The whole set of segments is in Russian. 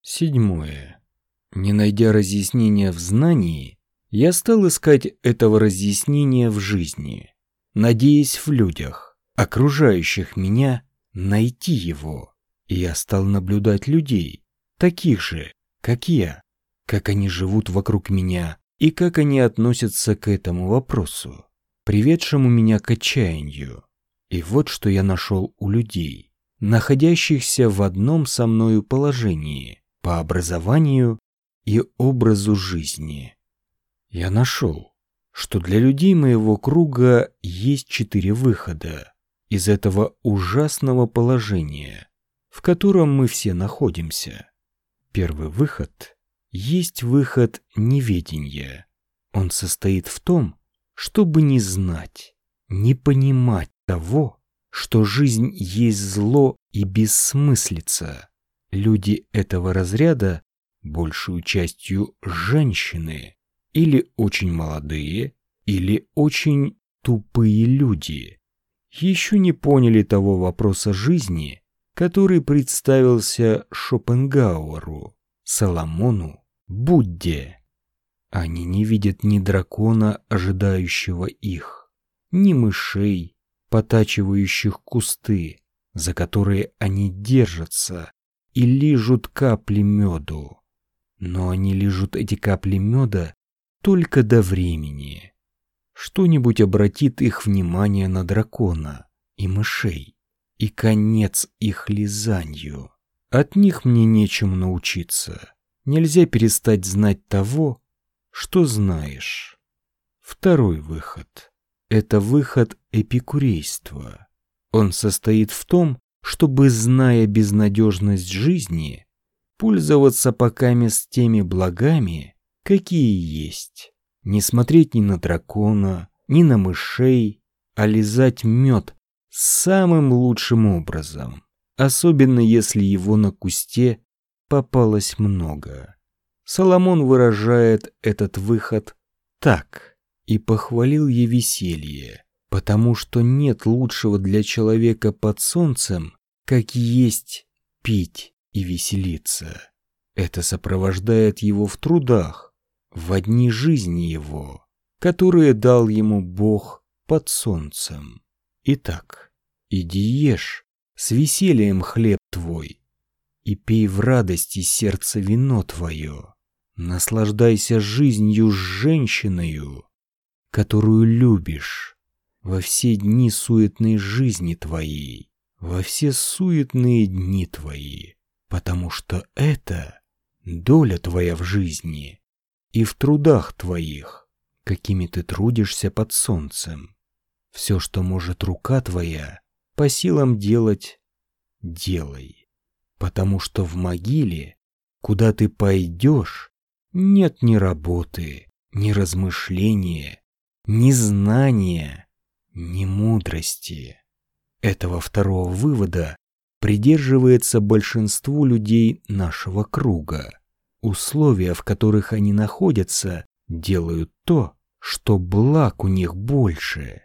Седьмое. Не найдя разъяснения в знании, я стал искать этого разъяснения в жизни, надеясь в людях, окружающих меня, найти его. И я стал наблюдать людей, таких же, как я, как они живут вокруг меня и как они относятся к этому вопросу, приведшему меня к отчаянию. И вот что я нашел у людей, находящихся в одном со мною положении по образованию и образу жизни. Я нашел, что для людей моего круга есть четыре выхода из этого ужасного положения, в котором мы все находимся. Первый выход есть выход неведения. Он состоит в том, чтобы не знать, не понимать того, что жизнь есть зло и бессмыслица. Люди этого разряда, большую частью женщины, или очень молодые, или очень тупые люди, еще не поняли того вопроса жизни, который представился Шопенгауэру, Соломону, Будде. Они не видят ни дракона, ожидающего их, ни мышей, потачивающих кусты, за которые они держатся и лижут капли меду. Но они лижут эти капли меда только до времени. Что-нибудь обратит их внимание на дракона и мышей, и конец их лизанью. От них мне нечему научиться. Нельзя перестать знать того, что знаешь. Второй выход – это выход эпикурейства. Он состоит в том, чтобы, зная безнадежность жизни, пользоваться поками с теми благами, какие есть. Не смотреть ни на дракона, ни на мышей, а лизать мед самым лучшим образом, особенно если его на кусте попалось много. Соломон выражает этот выход так и похвалил ей веселье, потому что нет лучшего для человека под солнцем, как есть пить и веселиться. Это сопровождает его в трудах, в дни жизни его, которые дал ему Бог под солнцем. Итак, иди ешь с весельем хлеб твой, и пей в радости сердце вино твое. Наслаждайся жизнью с женщиною, которую любишь, во все дни суетной жизни твоей, во все суетные дни твои, потому что это доля твоя в жизни, и в трудах твоих, какими ты трудишься под солнцем. Все, что может рука твоя, по силам делать, делай. Потому что в могиле, куда ты пойдешь, нет ни работы, ни размышления, ни знания, ни мудрости. Этого второго вывода придерживается большинство людей нашего круга. Условия, в которых они находятся, делают то, что благ у них больше,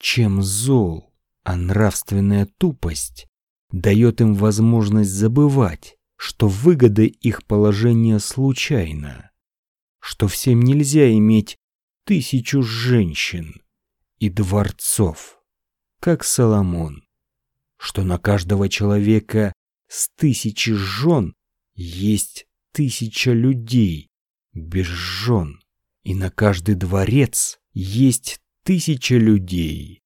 чем зол, а нравственная тупость дает им возможность забывать, что выгода их положения случайна, что всем нельзя иметь тысячу женщин и дворцов, как Соломон, что на каждого человека с тысячи жен есть тысяча людей без жен, и на каждый дворец есть тысяча людей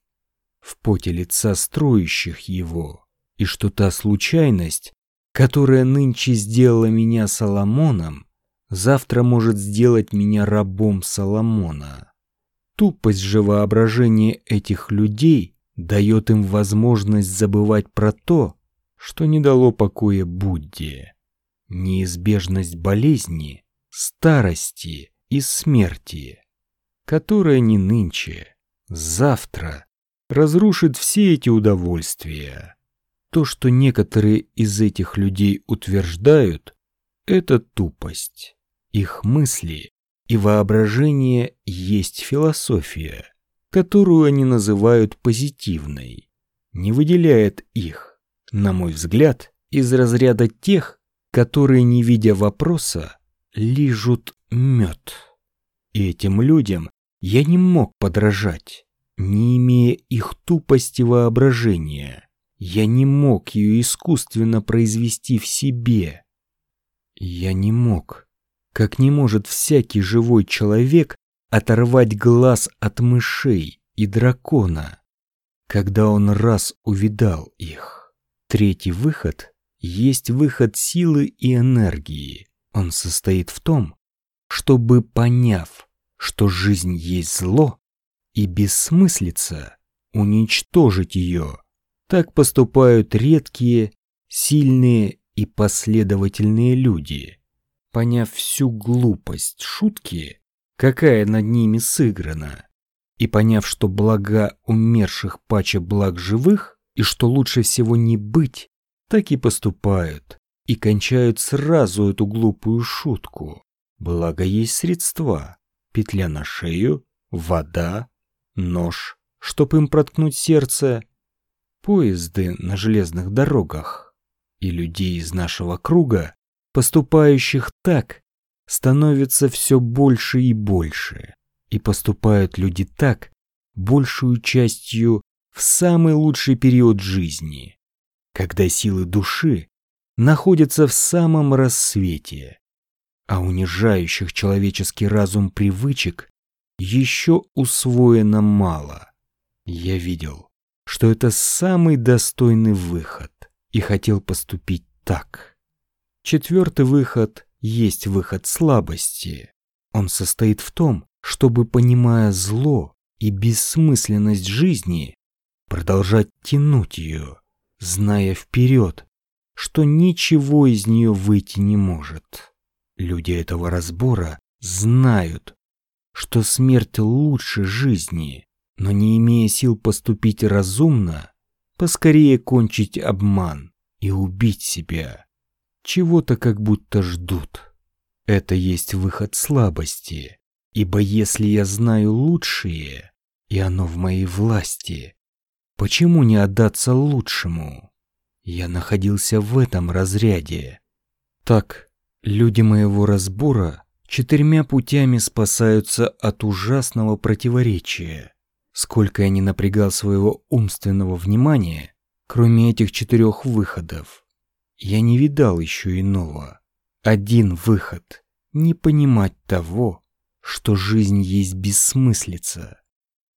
в поте лица строящих его, и что та случайность, которая нынче сделала меня Соломоном, завтра может сделать меня рабом Соломона. Тупость же воображения этих людей дает им возможность забывать про то, что не дало покоя Будде неизбежность болезни, старости и смерти, которая не нынче, завтра разрушит все эти удовольствия. То, что некоторые из этих людей утверждают, это тупость. Их мысли и воображение есть философия, которую они называют позитивной, не выделяет их, на мой взгляд, из разряда тех, которые, не видя вопроса, лижут мед. И этим людям я не мог подражать, не имея их тупости воображения. Я не мог ее искусственно произвести в себе. Я не мог, как не может всякий живой человек оторвать глаз от мышей и дракона, когда он раз увидал их. Третий выход есть выход силы и энергии. Он состоит в том, чтобы, поняв, что жизнь есть зло и бессмыслица, уничтожить ее. Так поступают редкие, сильные и последовательные люди. Поняв всю глупость шутки, какая над ними сыграна, и поняв, что блага умерших паче благ живых, и что лучше всего не быть, так и поступают, и кончают сразу эту глупую шутку. Благо есть средства, петля на шею, вода, нож, чтоб им проткнуть сердце, поезды на железных дорогах и людей из нашего круга, поступающих так, становится все больше и больше. И поступают люди так, большую частью в самый лучший период жизни, когда силы души находятся в самом рассвете, а унижающих человеческий разум привычек еще усвоено мало. Я видел, что это самый достойный выход и хотел поступить так. Четвертый выход есть выход слабости. Он состоит в том, чтобы, понимая зло и бессмысленность жизни, продолжать тянуть ее, зная вперед, что ничего из нее выйти не может. Люди этого разбора знают, что смерть лучше жизни, но не имея сил поступить разумно, поскорее кончить обман и убить себя. Чего-то как будто ждут. Это есть выход слабости, ибо если я знаю лучшее, и оно в моей власти, почему не отдаться лучшему? Я находился в этом разряде. Так, люди моего разбора четырьмя путями спасаются от ужасного противоречия. Сколько я не напрягал своего умственного внимания, кроме этих четырех выходов, я не видал еще иного. Один выход — не понимать того, что жизнь есть бессмыслица,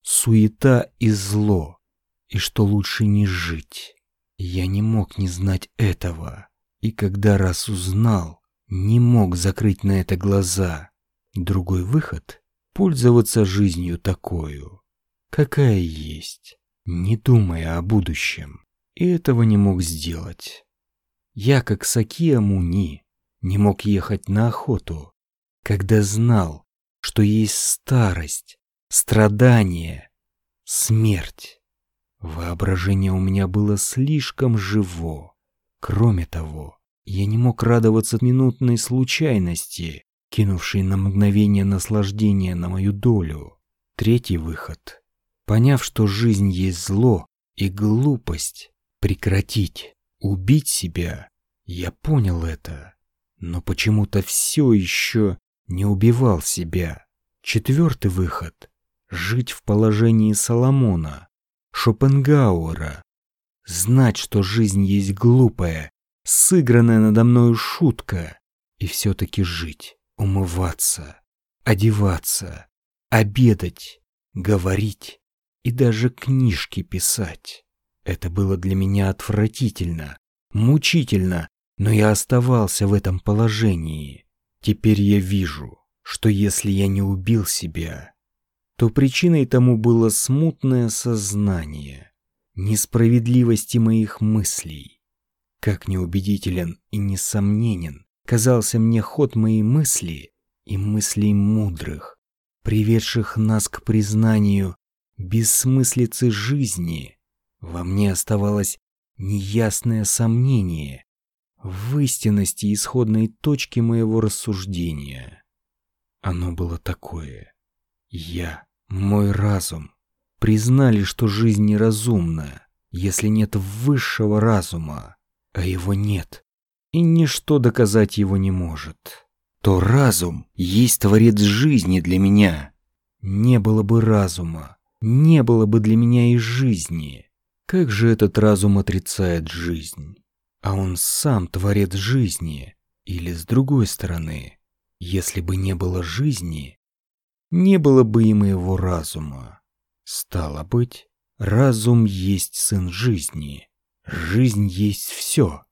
суета и зло, и что лучше не жить. Я не мог не знать этого, и когда раз узнал, не мог закрыть на это глаза. Другой выход — пользоваться жизнью такую, какая есть, не думая о будущем, и этого не мог сделать. Я, как Сакия Муни, не мог ехать на охоту, когда знал, что есть старость, страдание, смерть. Воображение у меня было слишком живо. Кроме того, я не мог радоваться минутной случайности, кинувшей на мгновение наслаждения на мою долю. Третий выход. Поняв, что жизнь есть зло и глупость, прекратить, убить себя, я понял это, но почему-то все еще не убивал себя. Четвертый выход — жить в положении Соломона, Шопенгауэра, знать, что жизнь есть глупая, сыгранная надо мною шутка, и все-таки жить, умываться, одеваться, обедать, говорить и даже книжки писать. Это было для меня отвратительно, мучительно, но я оставался в этом положении. Теперь я вижу, что если я не убил себя, то причиной тому было смутное сознание несправедливости моих мыслей. Как неубедителен и несомненен казался мне ход моей мысли и мыслей мудрых, приведших нас к признанию бессмыслицы жизни. Во мне оставалось неясное сомнение в истинности исходной точки моего рассуждения. Оно было такое. Я, мой разум, признали, что жизнь неразумна, если нет высшего разума, а его нет, и ничто доказать его не может, то разум есть творец жизни для меня. Не было бы разума, не было бы для меня и жизни. Как же этот разум отрицает жизнь? А он сам творец жизни. Или с другой стороны, если бы не было жизни, не было бы и моего разума. Стало быть, разум есть сын жизни. Жизнь есть все.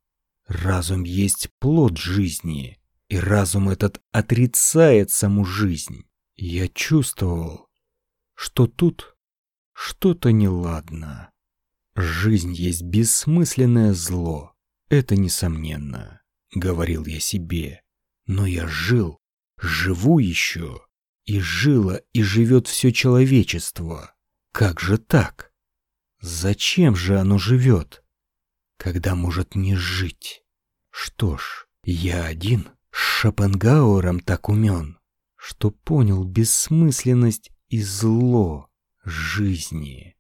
Разум есть плод жизни, и разум этот отрицает саму жизнь. Я чувствовал, что тут что-то неладно. Жизнь есть бессмысленное зло, это несомненно, говорил я себе. Но я жил, живу еще, и жило, и живет все человечество. Как же так? Зачем же оно живет, когда может не жить? Что ж, я один с Шопенгауэром так умен, что понял бессмысленность и зло жизни.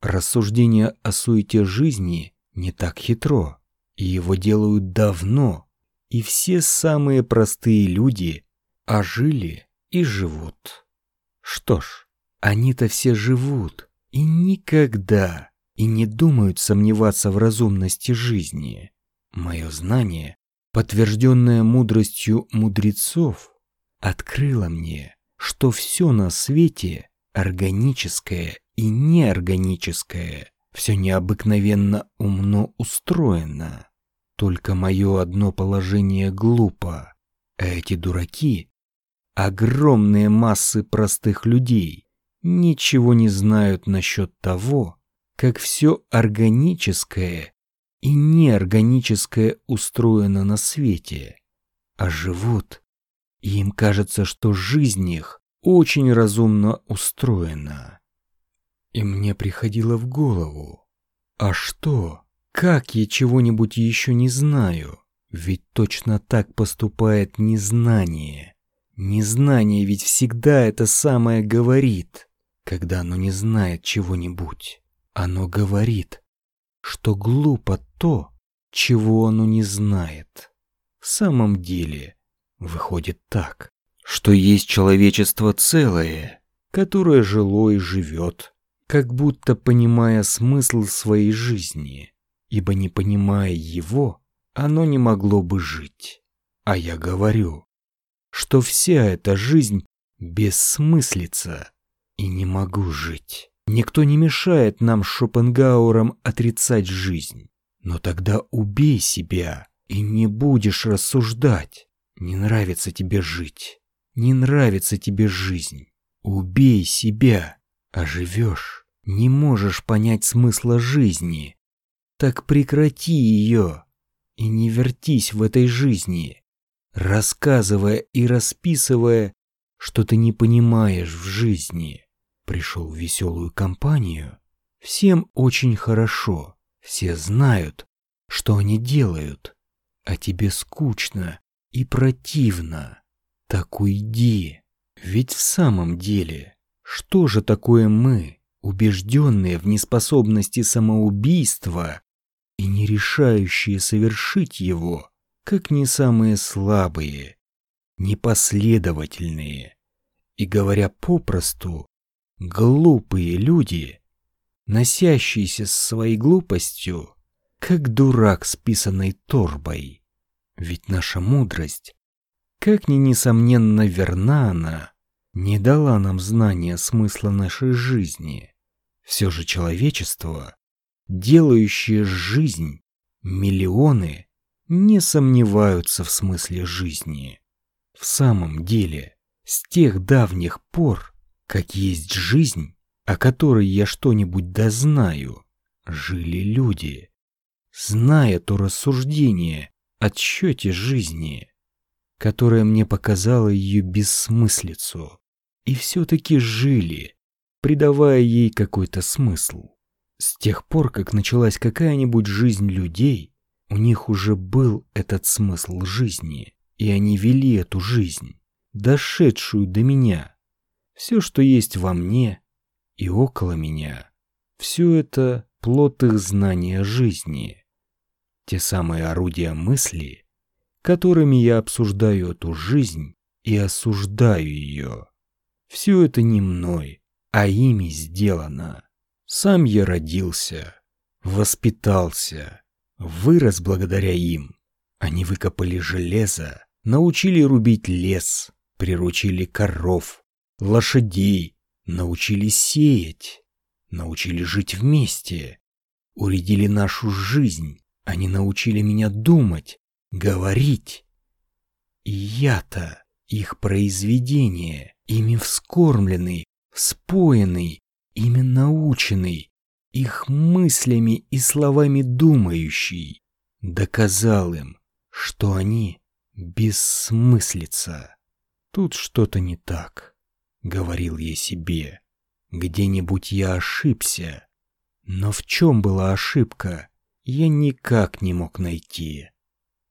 Рассуждение о суете жизни не так хитро, и его делают давно, и все самые простые люди ожили и живут. Что ж, они-то все живут и никогда и не думают сомневаться в разумности жизни. Мое знание, подтвержденное мудростью мудрецов, открыло мне, что все на свете органическое и неорганическое, все необыкновенно умно устроено. Только мое одно положение глупо, а эти дураки, огромные массы простых людей, ничего не знают насчет того, как все органическое и неорганическое устроено на свете, а живут, и им кажется, что жизнь их очень разумно устроена. И мне приходило в голову, а что, как я чего-нибудь еще не знаю? Ведь точно так поступает незнание. Незнание ведь всегда это самое говорит, когда оно не знает чего-нибудь. Оно говорит, что глупо то, чего оно не знает. В самом деле, выходит так что есть человечество целое, которое жило и живет, как будто понимая смысл своей жизни, ибо не понимая его, оно не могло бы жить. А я говорю, что вся эта жизнь бессмыслица, и не могу жить. Никто не мешает нам Шопенгауэром отрицать жизнь. Но тогда убей себя, и не будешь рассуждать. Не нравится тебе жить. Не нравится тебе жизнь. Убей себя, а. Не можешь понять смысла жизни. Так прекрати ее и не вертись в этой жизни, рассказывая и расписывая, что ты не понимаешь в жизни. Пришел в веселую компанию. Всем очень хорошо. Все знают, что они делают. А тебе скучно и противно. Так уйди. Ведь в самом деле, что же такое мы, убежденные в неспособности самоубийства и не решающие совершить его, как не самые слабые, непоследовательные и, говоря попросту, глупые люди, носящиеся с своей глупостью, как дурак с писаной торбой. Ведь наша мудрость как ни несомненно верна она, не дала нам знания смысла нашей жизни. Все же человечество, делающее жизнь, миллионы, не сомневаются в смысле жизни. В самом деле, с тех давних пор, как есть жизнь, о которой я что-нибудь дознаю, жили люди, зная то рассуждение о счете жизни которая мне показала ее бессмыслицу, и все-таки жили, придавая ей какой-то смысл. С тех пор, как началась какая-нибудь жизнь людей, у них уже был этот смысл жизни, и они вели эту жизнь, дошедшую до меня. Все, что есть во мне и около меня, все это плод их знания жизни. Те самые орудия мысли — которыми я обсуждаю эту жизнь и осуждаю ее. Все это не мной, а ими сделано. Сам я родился, воспитался, вырос благодаря им. Они выкопали железо, научили рубить лес, приручили коров, лошадей, научили сеять, научили жить вместе, уредили нашу жизнь, они научили меня думать, говорить. И я-то их произведение, ими вскормленный, вспоенный, ими наученный, их мыслями и словами думающий, доказал им, что они бессмыслица. Тут что-то не так, говорил я себе. Где-нибудь я ошибся. Но в чем была ошибка, я никак не мог найти.